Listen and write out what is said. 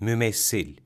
Mümessil